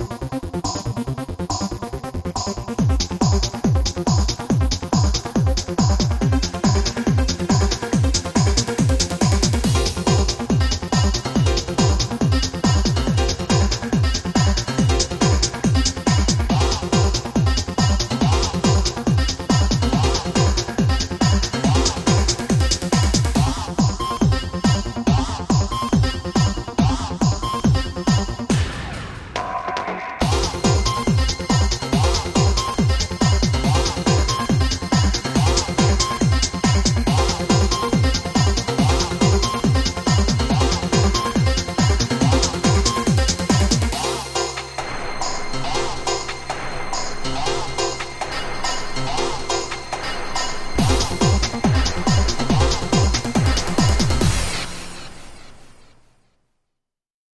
you